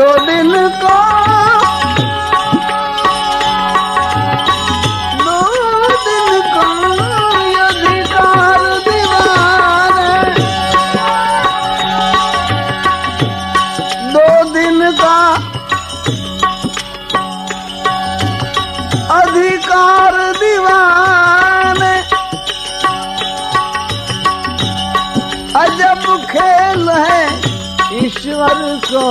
दो दिन को दो अधिकार दो दिन का अधिकार गजब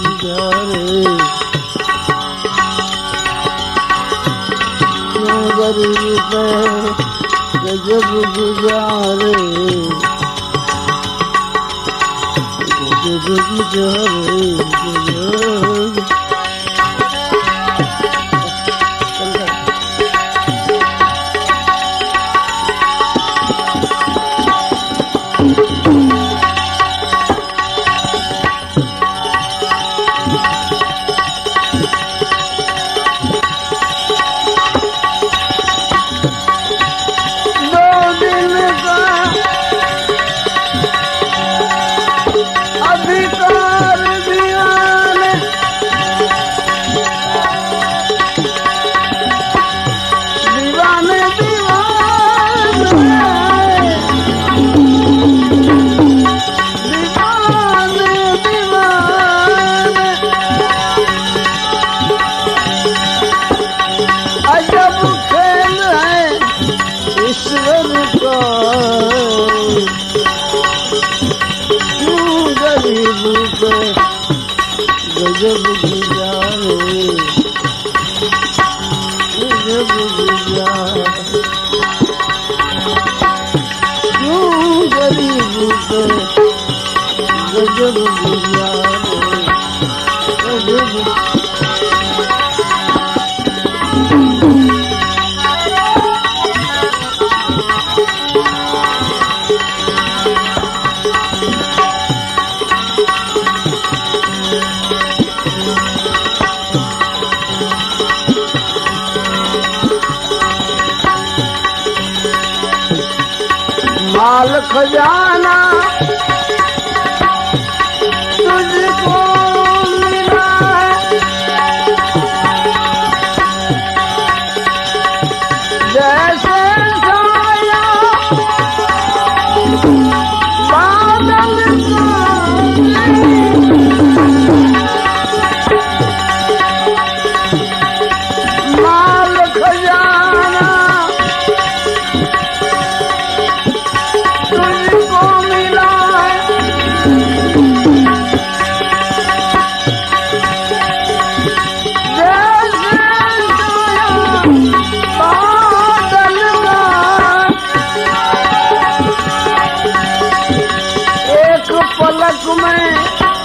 गुजारे पे गजब गुजारे गुजारे ખજા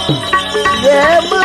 Yeah.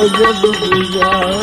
गजब गुजारे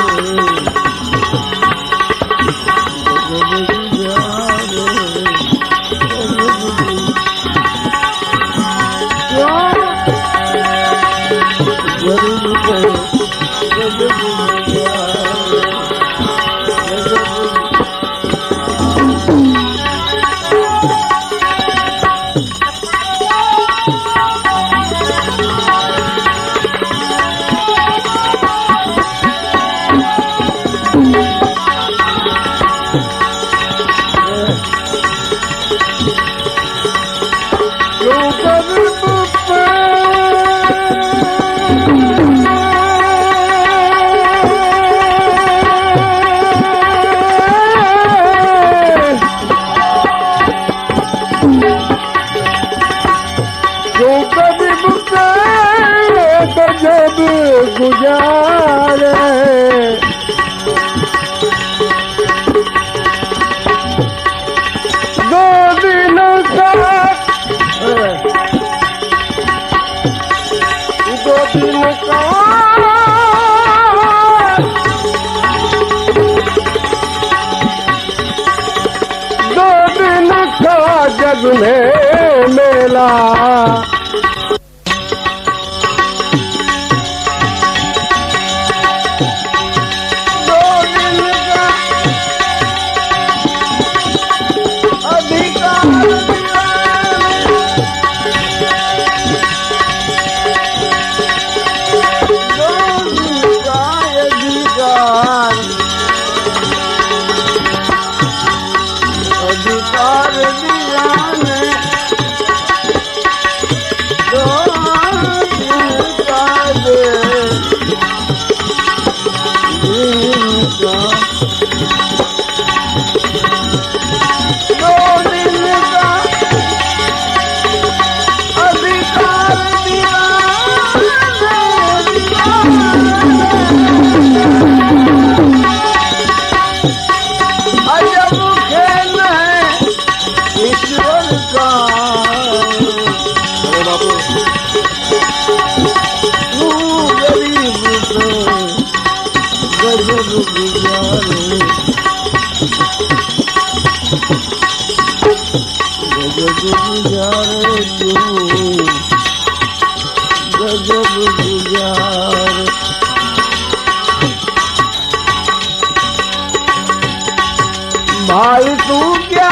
गजब गुजारे भाई तू क्या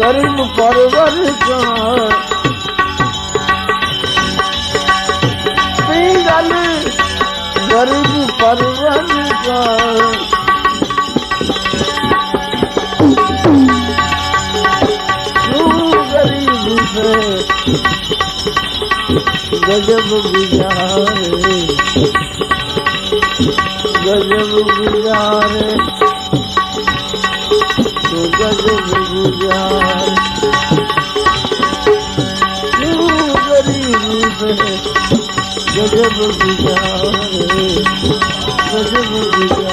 गरीब परवर तू गरीब से गजब गुजारे गजब गुजारे गजब गुजारे गजब गुजारे